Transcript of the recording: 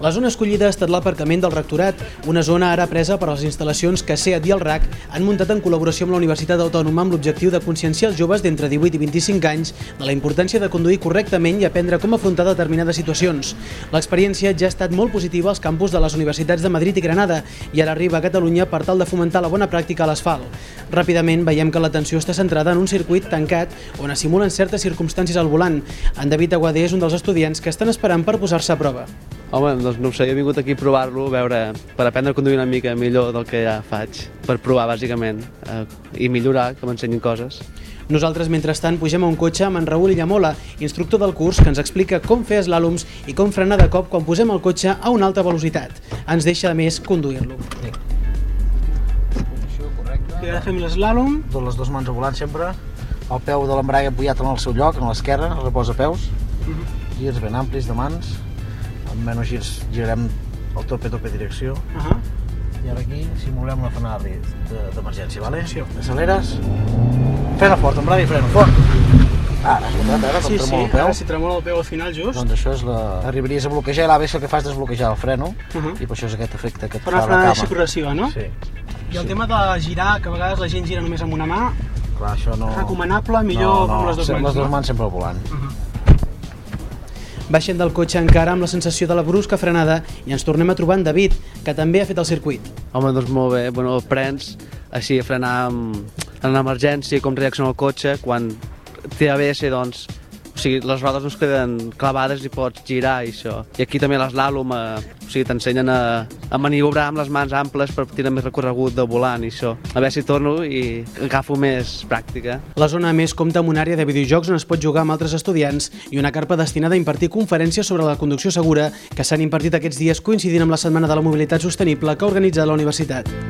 La zona escollida ha estat l'aparcament del rectorat, una zona ara presa per les instal·lacions que SEAT i el RAC han muntat en col·laboració amb la Universitat Autònoma amb l'objectiu de conscienciar els joves d'entre 18 i 25 anys de la importància de conduir correctament i aprendre com afrontar determinades situacions. L'experiència ja ha estat molt positiva als campus de les universitats de Madrid i Granada i ara arriba a Catalunya per tal de fomentar la bona pràctica a l'asfalt. Ràpidament veiem que l'atenció està centrada en un circuit tancat on es simulen certes circumstàncies al volant. En David Aguadé és un dels estudiants que estan esperant per posar-se a prova. Home, doncs no ho sé, jo he vingut aquí a provar-lo, a veure, per aprendre a conduir una mica millor del que ja faig, per provar, bàsicament, eh, i millorar, que m'ensenyin coses. Nosaltres, mentrestant, pugem a un cotxe amb en Raül Illamola, instructor del curs, que ens explica com fer eslàloms i com frenar de cop quan posem el cotxe a una alta velocitat. Ens deixa, a més, conduir-lo. I ara fem l'eslàlom. Tot les dues mans al volant sempre, el peu de l'embrague apoyat en el seu lloc, en l'esquerra, reposa peus, girs ben amplis de mans, amb menys girs girarem el tope tope direcció, Uh -huh. i ara aquí simulem una frenada de- de- d'emergència, vale? Sí. Acceleres, frena fort, embrague i frena fort. Ara, escolta't, ara, com Sí, sí, tremola el peu. ara si tremola el peu al final just. Doncs això és la... Arribaries a bloquejar i l'ABS el que fa és desbloquejar el freno Uh -huh. i per això és aquest efecte que et Per fa una la frenada així cama. progressiva, no? Sí. I el tema de girar, que a vegades la gent gira només amb una mà, Clar, això no... recomanable, millor amb les dues mans. les dues no? mans sempre al volant. Baixem del cotxe encara amb la sensació de la brusca frenada i ens tornem a trobar en David, que també ha fet el circuit. Home, doncs molt bé, bueno, aprens així a frenar en, en emergència, com reacciona el cotxe, quan té ABS, doncs, o sigui, les rodes es queden clavades i pots girar i això. I aquí també l'eslàlom, eh, o sigui, t'ensenyen a, a maniobrar amb les mans amples per tenir més recorregut de volant i això. A veure si torno i agafo més pràctica. La zona més compta amb una àrea de videojocs on es pot jugar amb altres estudiants i una carpa destinada a impartir conferències sobre la conducció segura que s'han impartit aquests dies coincidint amb la Setmana de la Mobilitat Sostenible que ha organitzat la universitat.